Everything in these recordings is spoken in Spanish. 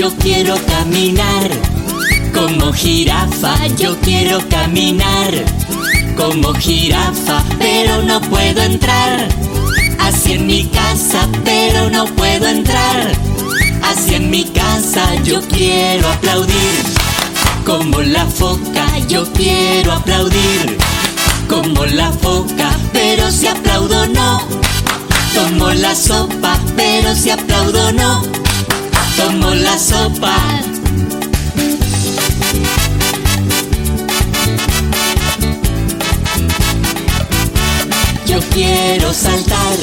yo quiero caminar. Como jirafa, yo quiero caminar. Como jirafa, pero no puedo entrar. Así en mi casa, pero no puedo entrar. Así en mi casa, yo quiero aplaudir. Como la foca, yo quiero aplaudir. Como la foca, pero si aplaudo no. Tomo la sopa, pero si aplaudo no. Yo quiero saltar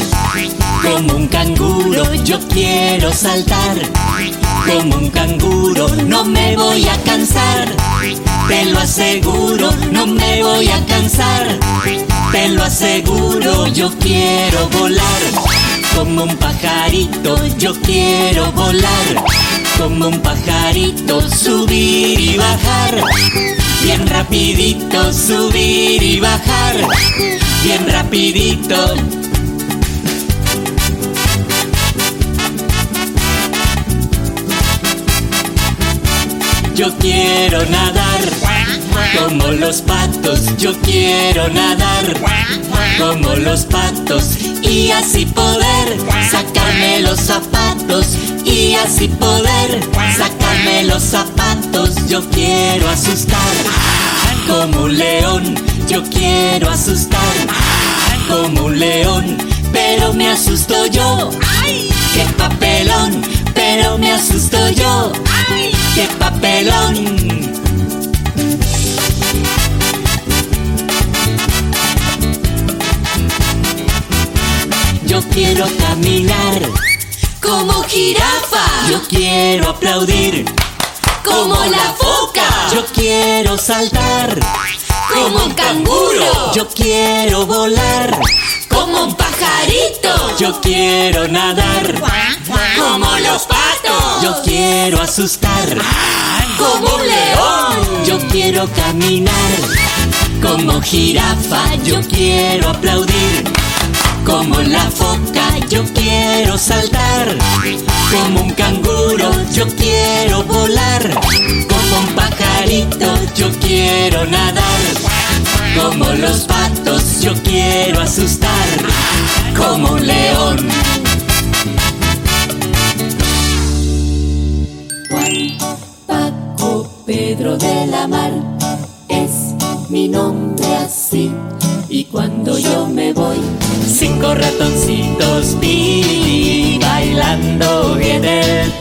como un canguro, yo quiero saltar como un canguro, no me voy a cansar, te lo aseguro, no me voy a cansar, te lo aseguro, yo quiero volar como un pajarito, yo quiero volar como un pajarito, subir y bajar. Bien rapidito, subir y bajar. Bien rapidito. Yo quiero nadar como los patos, yo quiero nadar como los patos y así poder sacarme los zapatos y así poder sacarme los zapatos. Yo quiero asustar como un león, yo quiero asustar como un león, pero me asusto yo. ¡Qué papelón! Pero me asusto yo. ¡Qué papelón! Yo quiero caminar Como jirafa, Yo quiero aplaudir. como la foca, Yo quiero saltar. como un canguro, Yo quiero volar. como un pajarito, Yo quiero nadar. como los patos, Yo quiero asustar. como un león, Yo quiero caminar. Como jirafa, yo quiero aplaudir. Como la foca, yo quiero saltar. Como un canguro, yo quiero volar. Como un pajarito, yo quiero nadar. Como los patos, yo quiero asustar. Como un león. Juan, Paco, Pedro de la Mar, es mi nombre así. Ratoncitos pi bailando viene el